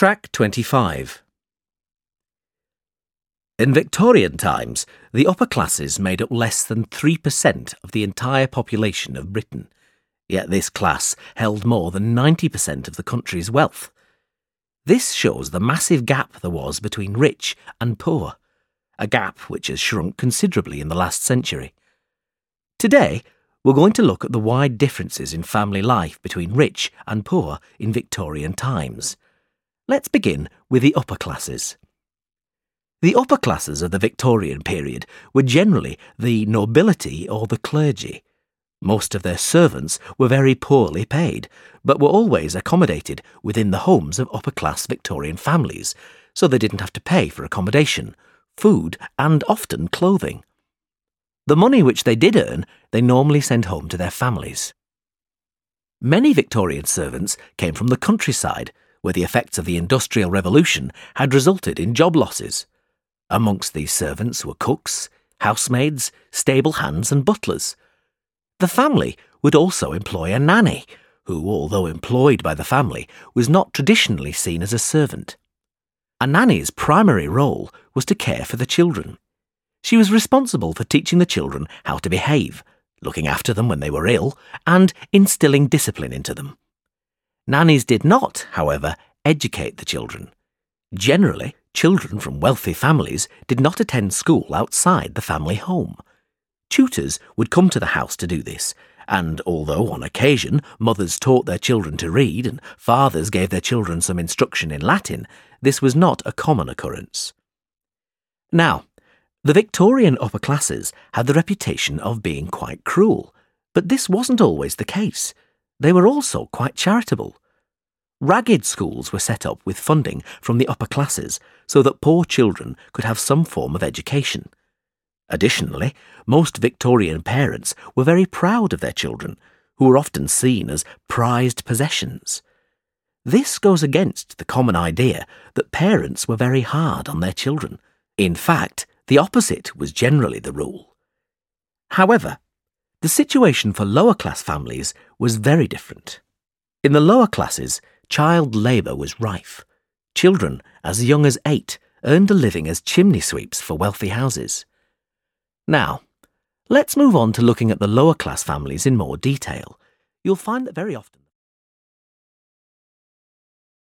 Track 25. In Victorian times, the upper classes made up less than 3% of the entire population of Britain, yet this class held more than 90% of the country's wealth. This shows the massive gap there was between rich and poor, a gap which has shrunk considerably in the last century. Today, we're going to look at the wide differences in family life between rich and poor in Victorian times. Let's begin with the upper classes. The upper classes of the Victorian period were generally the nobility or the clergy. Most of their servants were very poorly paid, but were always accommodated within the homes of upper class Victorian families, so they didn't have to pay for accommodation, food, and often clothing. The money which they did earn, they normally sent home to their families. Many Victorian servants came from the countryside, where the effects of the Industrial Revolution had resulted in job losses. Amongst these servants were cooks, housemaids, stable hands, and butlers. The family would also employ a nanny, who, although employed by the family, was not traditionally seen as a servant. A nanny's primary role was to care for the children. She was responsible for teaching the children how to behave, looking after them when they were ill, and instilling discipline into them. Nannies did not, however, educate the children. Generally, children from wealthy families did not attend school outside the family home. Tutors would come to the house to do this, and although on occasion mothers taught their children to read and fathers gave their children some instruction in Latin, this was not a common occurrence. Now, the Victorian upper classes had the reputation of being quite cruel, but this wasn't always the case. They were also quite charitable. Ragged schools were set up with funding from the upper classes so that poor children could have some form of education. Additionally, most Victorian parents were very proud of their children, who were often seen as prized possessions. This goes against the common idea that parents were very hard on their children. In fact, the opposite was generally the rule. However, the situation for lower class families was very different. In the lower classes, child labour was rife. Children, as young as eight, earned a living as chimney sweeps for wealthy houses. Now, let's move on to looking at the lower class families in more detail. You'll find that very often